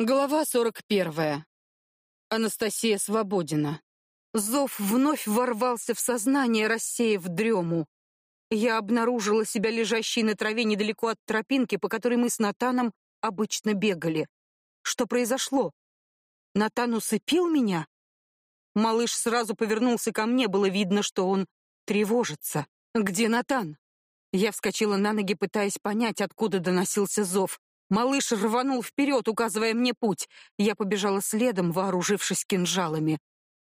Глава 41. Анастасия Свободина. Зов вновь ворвался в сознание, рассеяв дрему. Я обнаружила себя лежащей на траве недалеко от тропинки, по которой мы с Натаном обычно бегали. Что произошло? Натан усыпил меня? Малыш сразу повернулся ко мне, было видно, что он тревожится. Где Натан? Я вскочила на ноги, пытаясь понять, откуда доносился зов. Малыш рванул вперед, указывая мне путь. Я побежала следом, вооружившись кинжалами.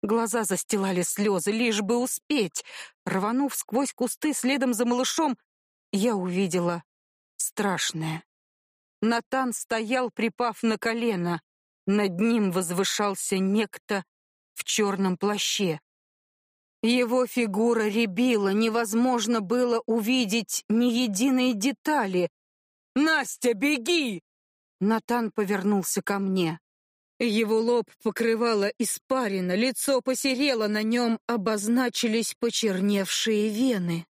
Глаза застилали слезы, лишь бы успеть. Рванув сквозь кусты следом за малышом, я увидела страшное. Натан стоял, припав на колено. Над ним возвышался некто в черном плаще. Его фигура рябила, невозможно было увидеть ни единой детали. Настя, беги!» Натан повернулся ко мне. Его лоб покрывало испарина, лицо посерело, на нем обозначились почерневшие вены.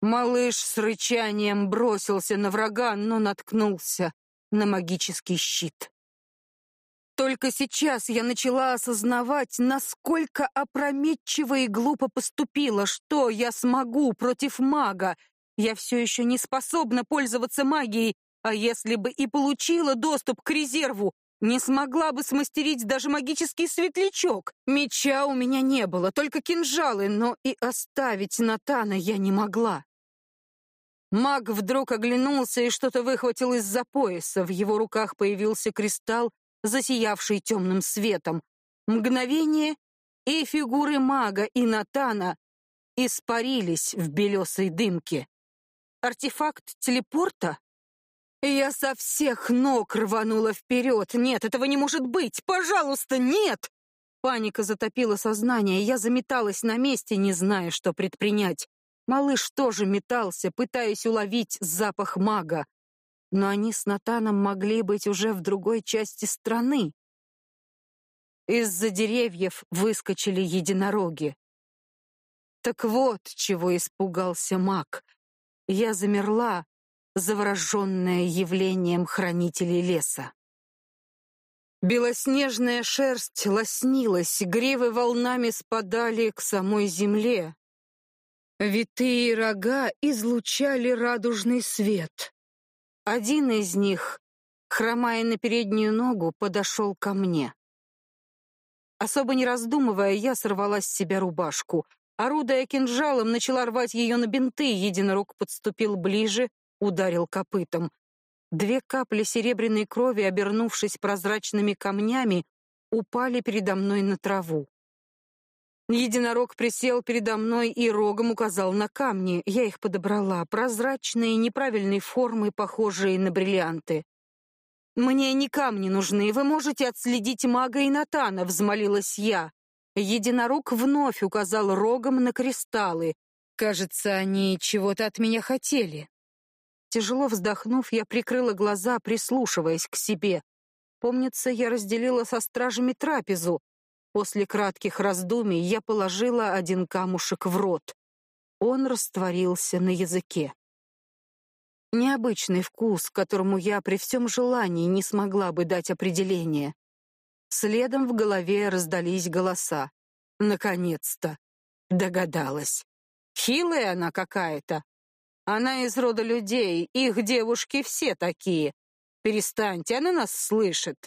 Малыш с рычанием бросился на врага, но наткнулся на магический щит. Только сейчас я начала осознавать, насколько опрометчиво и глупо поступила, что я смогу против мага, я все еще не способна пользоваться магией, а если бы и получила доступ к резерву, не смогла бы смастерить даже магический светлячок. Меча у меня не было, только кинжалы, но и оставить Натана я не могла. Маг вдруг оглянулся и что-то выхватил из-за пояса. В его руках появился кристалл, засиявший темным светом. Мгновение, и фигуры мага и Натана испарились в белесой дымке. Артефакт телепорта? Я со всех ног рванула вперед. Нет, этого не может быть! Пожалуйста, нет! Паника затопила сознание, я заметалась на месте, не зная, что предпринять. Малыш тоже метался, пытаясь уловить запах мага. Но они с Натаном могли быть уже в другой части страны. Из-за деревьев выскочили единороги. Так вот, чего испугался маг — я замерла, завороженная явлением хранителей леса. Белоснежная шерсть лоснилась, гривы волнами спадали к самой земле. Витые рога излучали радужный свет. Один из них, хромая на переднюю ногу, подошел ко мне. Особо не раздумывая, я сорвала с себя рубашку. Орудая кинжалом, начала рвать ее на бинты. Единорог подступил ближе, ударил копытом. Две капли серебряной крови, обернувшись прозрачными камнями, упали передо мной на траву. Единорог присел передо мной и рогом указал на камни. Я их подобрала, прозрачные, неправильной формы, похожие на бриллианты. «Мне не камни нужны, вы можете отследить мага и Натана», — взмолилась я. Единорог вновь указал рогом на кристаллы. Кажется, они чего-то от меня хотели. Тяжело вздохнув, я прикрыла глаза, прислушиваясь к себе. Помнится, я разделила со стражами трапезу. После кратких раздумий я положила один камушек в рот. Он растворился на языке. Необычный вкус, которому я при всем желании не смогла бы дать определение. Следом в голове раздались голоса. Наконец-то догадалась. Хилая она какая-то. Она из рода людей, их девушки все такие. Перестаньте, она нас слышит.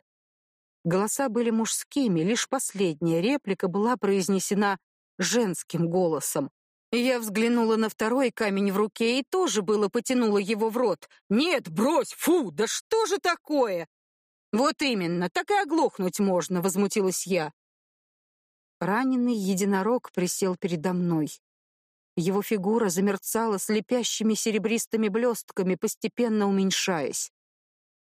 Голоса были мужскими, лишь последняя реплика была произнесена женским голосом. Я взглянула на второй камень в руке и тоже было потянула его в рот. «Нет, брось! Фу! Да что же такое?» «Вот именно, так и оглохнуть можно», — возмутилась я. Раненый единорог присел передо мной. Его фигура замерцала слепящими серебристыми блестками, постепенно уменьшаясь.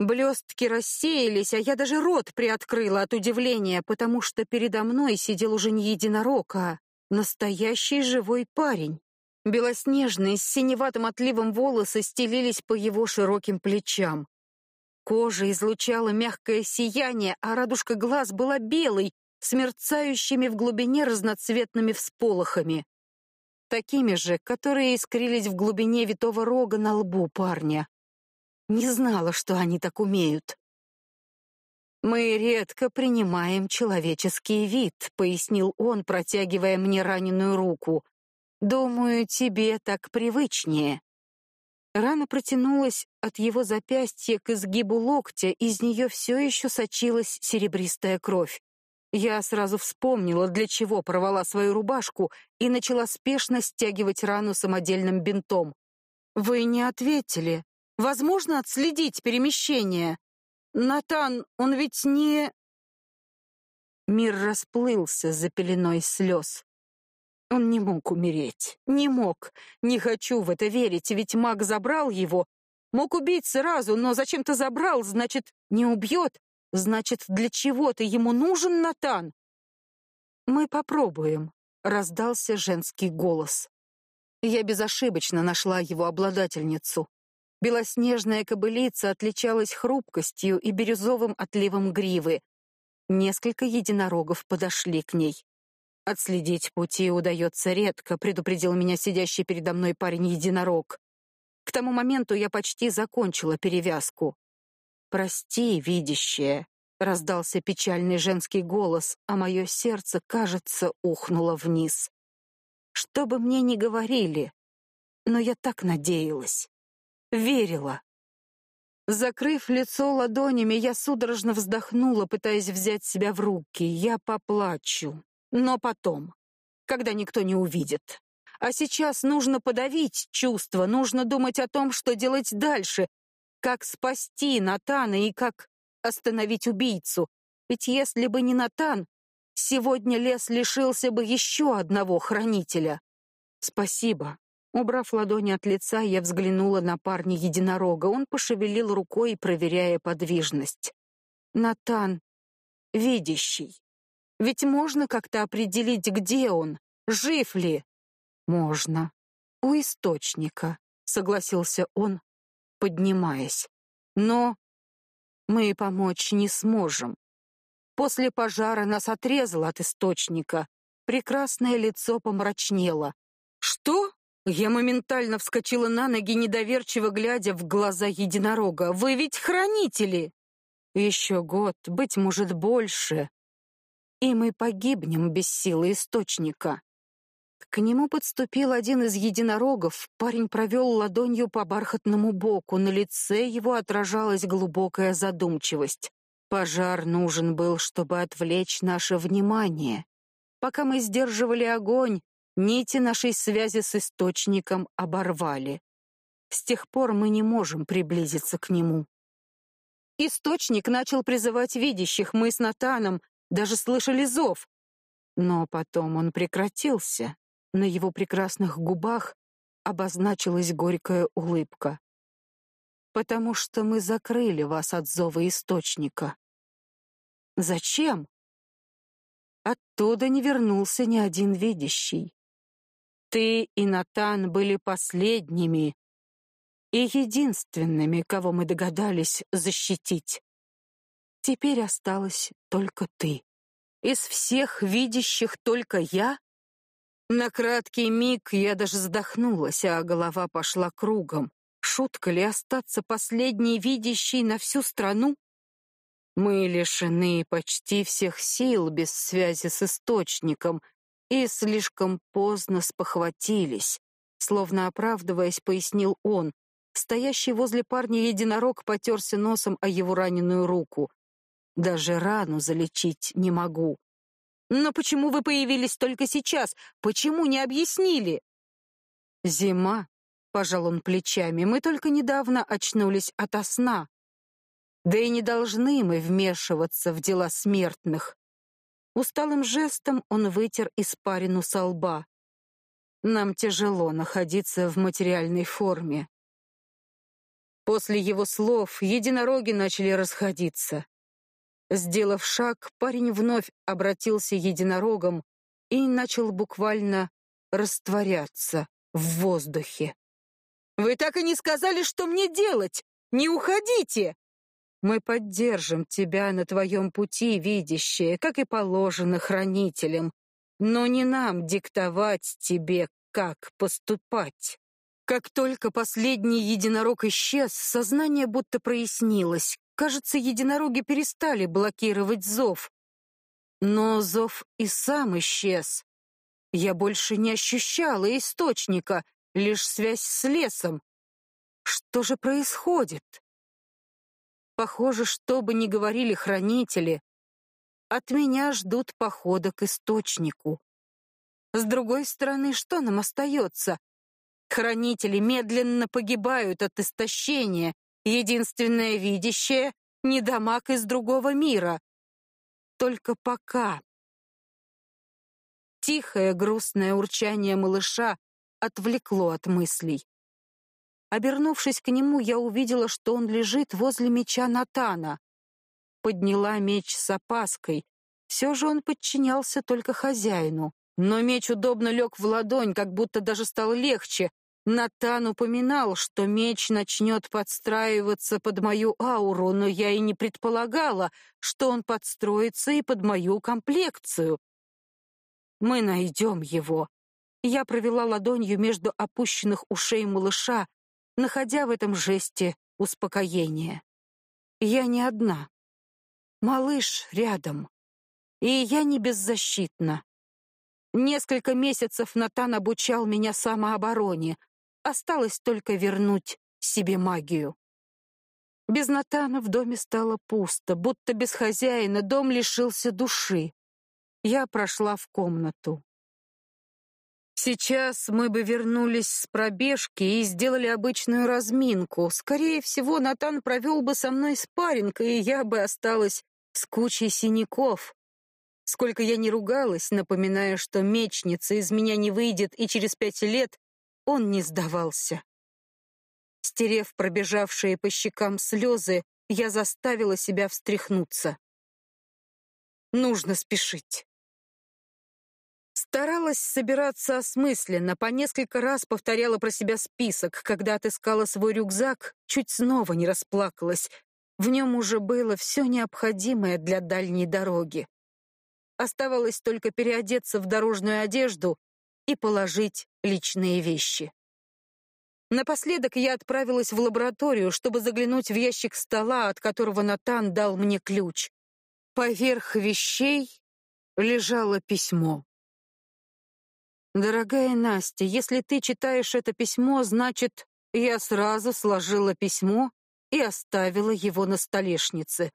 Блестки рассеялись, а я даже рот приоткрыла от удивления, потому что передо мной сидел уже не единорог, а настоящий живой парень. Белоснежные, с синеватым отливом волосы стелились по его широким плечам. Кожа излучала мягкое сияние, а радужка глаз была белой, с мерцающими в глубине разноцветными всполохами. Такими же, которые искрились в глубине витого рога на лбу парня. Не знала, что они так умеют. Мы редко принимаем человеческий вид, пояснил он, протягивая мне раненую руку. Думаю, тебе так привычнее. Рана протянулась от его запястья к изгибу локтя, из нее все еще сочилась серебристая кровь. Я сразу вспомнила, для чего порвала свою рубашку и начала спешно стягивать рану самодельным бинтом. Вы не ответили. Возможно отследить перемещение. Натан, он ведь не Мир расплылся за пеленой слез. Он не мог умереть. Не мог. Не хочу в это верить, ведь маг забрал его. Мог убить сразу, но зачем-то забрал, значит, не убьет. Значит, для чего-то ему нужен Натан. Мы попробуем, раздался женский голос. Я безошибочно нашла его обладательницу. Белоснежная кобылица отличалась хрупкостью и бирюзовым отливом гривы. Несколько единорогов подошли к ней. Отследить пути удается редко, предупредил меня сидящий передо мной парень-единорог. К тому моменту я почти закончила перевязку. Прости, видящее, раздался печальный женский голос, а мое сердце, кажется, ухнуло вниз. Что бы мне ни говорили, но я так надеялась, верила. Закрыв лицо ладонями, я судорожно вздохнула, пытаясь взять себя в руки. Я поплачу. Но потом, когда никто не увидит. А сейчас нужно подавить чувства, нужно думать о том, что делать дальше, как спасти Натана и как остановить убийцу. Ведь если бы не Натан, сегодня лес лишился бы еще одного хранителя. Спасибо. Убрав ладони от лица, я взглянула на парня единорога. Он пошевелил рукой, проверяя подвижность. Натан видящий. Ведь можно как-то определить, где он, жив ли? Можно. У источника, согласился он, поднимаясь. Но мы помочь не сможем. После пожара нас отрезало от источника. Прекрасное лицо помрачнело. Что? Я моментально вскочила на ноги, недоверчиво глядя в глаза единорога. Вы ведь хранители. Еще год, быть может, больше и мы погибнем без силы источника. К нему подступил один из единорогов. Парень провел ладонью по бархатному боку, на лице его отражалась глубокая задумчивость. Пожар нужен был, чтобы отвлечь наше внимание. Пока мы сдерживали огонь, нити нашей связи с источником оборвали. С тех пор мы не можем приблизиться к нему. Источник начал призывать видящих, мы с Натаном даже слышали зов. Но потом он прекратился. На его прекрасных губах обозначилась горькая улыбка. Потому что мы закрыли вас от зова источника. Зачем? Оттуда не вернулся ни один видящий. Ты и Натан были последними и единственными, кого мы догадались защитить. Теперь осталась только ты. Из всех видящих только я? На краткий миг я даже задохнулась, а голова пошла кругом. Шутка ли остаться последней видящей на всю страну? Мы лишены почти всех сил без связи с источником и слишком поздно спохватились, словно оправдываясь, пояснил он. Стоящий возле парня единорог потерся носом о его раненую руку. Даже рану залечить не могу. Но почему вы появились только сейчас? Почему не объяснили? Зима, пожал он плечами. Мы только недавно очнулись ото сна. Да и не должны мы вмешиваться в дела смертных. Усталым жестом он вытер испарину со лба. Нам тяжело находиться в материальной форме. После его слов единороги начали расходиться. Сделав шаг, парень вновь обратился единорогом и начал буквально растворяться в воздухе. Вы так и не сказали, что мне делать. Не уходите. Мы поддержим тебя на твоем пути, видящее, как и положено хранителям, но не нам диктовать тебе, как поступать. Как только последний единорог исчез, сознание будто прояснилось. Кажется, единороги перестали блокировать зов. Но зов и сам исчез. Я больше не ощущала источника, лишь связь с лесом. Что же происходит? Похоже, что бы ни говорили хранители, от меня ждут похода к источнику. С другой стороны, что нам остается? Хранители медленно погибают от истощения. Единственное видящее — недомаг из другого мира. Только пока. Тихое грустное урчание малыша отвлекло от мыслей. Обернувшись к нему, я увидела, что он лежит возле меча Натана. Подняла меч с опаской. Все же он подчинялся только хозяину. Но меч удобно лег в ладонь, как будто даже стал легче. Натан упоминал, что меч начнет подстраиваться под мою ауру, но я и не предполагала, что он подстроится и под мою комплекцию. Мы найдем его. Я провела ладонью между опущенных ушей малыша, находя в этом жесте успокоение. Я не одна. Малыш рядом. И я не беззащитна. Несколько месяцев Натан обучал меня самообороне. Осталось только вернуть себе магию. Без Натана в доме стало пусто, будто без хозяина дом лишился души. Я прошла в комнату. Сейчас мы бы вернулись с пробежки и сделали обычную разминку. Скорее всего, Натан провел бы со мной спарринг, и я бы осталась с кучей синяков. Сколько я не ругалась, напоминая, что мечница из меня не выйдет, и через пять лет он не сдавался. Стерев пробежавшие по щекам слезы, я заставила себя встряхнуться. Нужно спешить. Старалась собираться осмысленно, по несколько раз повторяла про себя список. Когда отыскала свой рюкзак, чуть снова не расплакалась. В нем уже было все необходимое для дальней дороги. Оставалось только переодеться в дорожную одежду и положить личные вещи. Напоследок я отправилась в лабораторию, чтобы заглянуть в ящик стола, от которого Натан дал мне ключ. Поверх вещей лежало письмо. Дорогая Настя, если ты читаешь это письмо, значит, я сразу сложила письмо и оставила его на столешнице.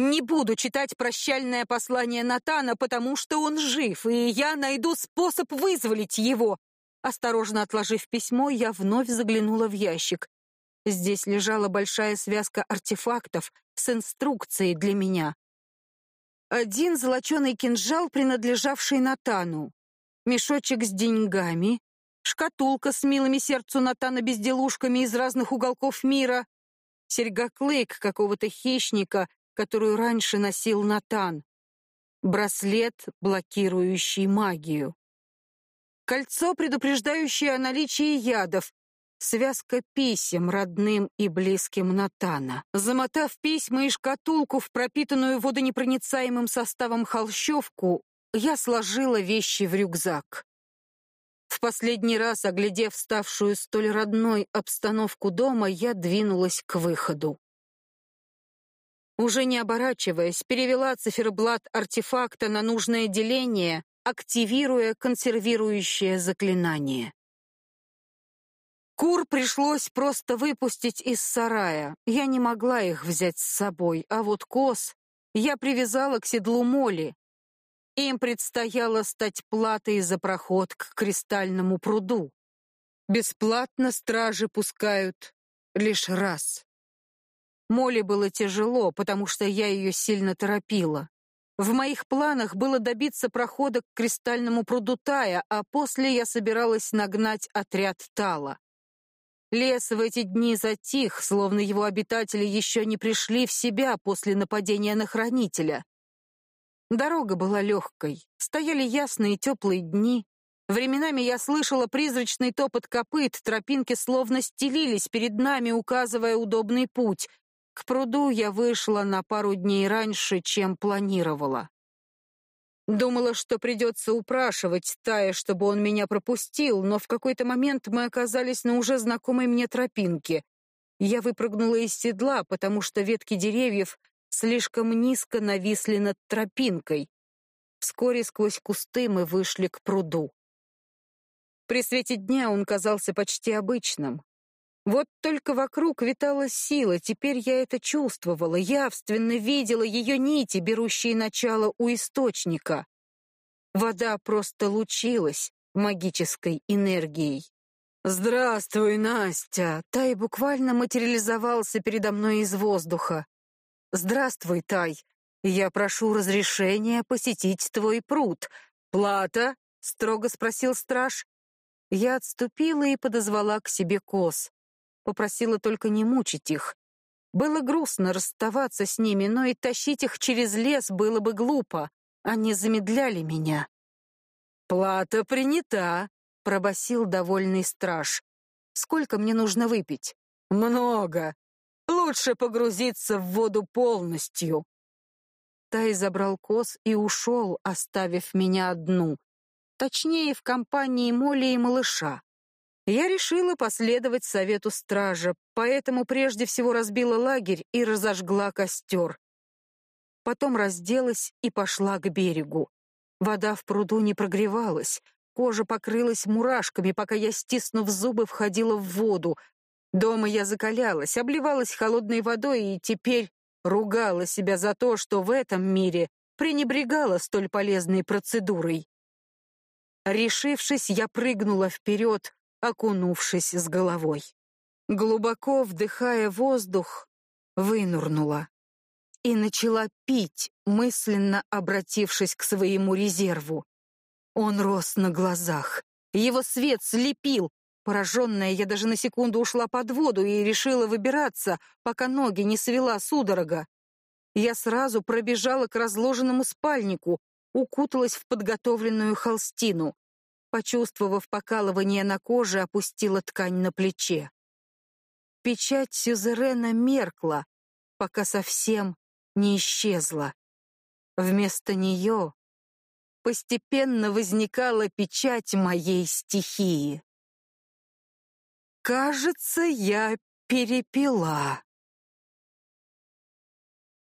Не буду читать прощальное послание Натана, потому что он жив, и я найду способ вызволить его. Осторожно отложив письмо, я вновь заглянула в ящик. Здесь лежала большая связка артефактов с инструкцией для меня. Один золоченый кинжал, принадлежавший Натану, мешочек с деньгами, шкатулка с милыми сердцу Натана безделушками из разных уголков мира, серьга-клык какого-то хищника, которую раньше носил Натан, браслет, блокирующий магию, кольцо, предупреждающее о наличии ядов, связка писем родным и близким Натана. Замотав письма и шкатулку в пропитанную водонепроницаемым составом холщовку, я сложила вещи в рюкзак. В последний раз, оглядев ставшую столь родной обстановку дома, я двинулась к выходу. Уже не оборачиваясь, перевела циферблат артефакта на нужное деление, активируя консервирующее заклинание. Кур пришлось просто выпустить из сарая. Я не могла их взять с собой, а вот коз я привязала к седлу моли. Им предстояло стать платой за проход к кристальному пруду. Бесплатно стражи пускают лишь раз. Молли было тяжело, потому что я ее сильно торопила. В моих планах было добиться прохода к кристальному пруду Тая, а после я собиралась нагнать отряд Тала. Лес в эти дни затих, словно его обитатели еще не пришли в себя после нападения на хранителя. Дорога была легкой, стояли ясные теплые дни. Временами я слышала призрачный топот копыт, тропинки словно стелились перед нами, указывая удобный путь. К пруду я вышла на пару дней раньше, чем планировала. Думала, что придется упрашивать Тая, чтобы он меня пропустил, но в какой-то момент мы оказались на уже знакомой мне тропинке. Я выпрыгнула из седла, потому что ветки деревьев слишком низко нависли над тропинкой. Вскоре сквозь кусты мы вышли к пруду. При свете дня он казался почти обычным. Вот только вокруг витала сила, теперь я это чувствовала, явственно видела ее нити, берущие начало у источника. Вода просто лучилась магической энергией. «Здравствуй, Настя!» Тай буквально материализовался передо мной из воздуха. «Здравствуй, Тай. Я прошу разрешения посетить твой пруд. Плата?» — строго спросил страж. Я отступила и подозвала к себе коз. Попросила только не мучить их. Было грустно расставаться с ними, но и тащить их через лес было бы глупо. Они замедляли меня. «Плата принята», — пробасил довольный страж. «Сколько мне нужно выпить?» «Много. Лучше погрузиться в воду полностью». Тай забрал коз и ушел, оставив меня одну. Точнее, в компании Молли и малыша. Я решила последовать совету стража, поэтому прежде всего разбила лагерь и разожгла костер. Потом разделась и пошла к берегу. Вода в пруду не прогревалась, Кожа покрылась мурашками, пока я, стиснув зубы, входила в воду. Дома я закалялась, обливалась холодной водой и теперь ругала себя за то, что в этом мире пренебрегала столь полезной процедурой. Решившись, я прыгнула вперед, окунувшись с головой. Глубоко вдыхая воздух, вынурнула и начала пить, мысленно обратившись к своему резерву. Он рос на глазах. Его свет слепил. Пораженная, я даже на секунду ушла под воду и решила выбираться, пока ноги не свела судорога. Я сразу пробежала к разложенному спальнику, укуталась в подготовленную холстину. Почувствовав покалывание на коже, опустила ткань на плече. Печать сюзерена меркла, пока совсем не исчезла. Вместо нее постепенно возникала печать моей стихии. Кажется, я перепила.